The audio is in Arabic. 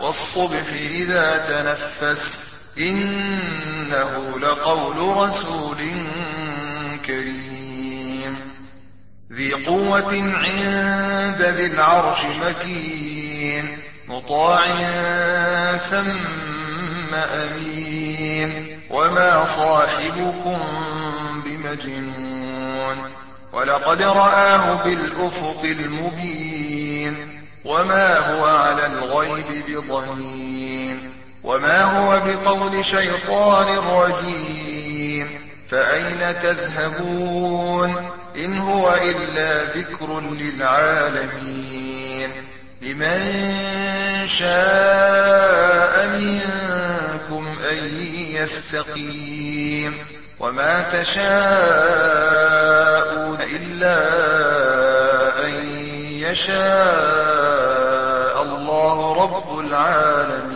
والصبح إذا تنفس إنه لقول رسول كريم. ذي قوة عند ذي العرش مكين مطاع ثم أمين. وما صاحبكم بمجنون ولقد رآه بالأفق المبين. وما هو على الغيب بضنين وما هو بقول شيطان رجيم فأين تذهبون إن هو إلا ذكر للعالمين لمن شاء منكم أن يستقيم وما تشاءون إلا أن يشاء العالمين.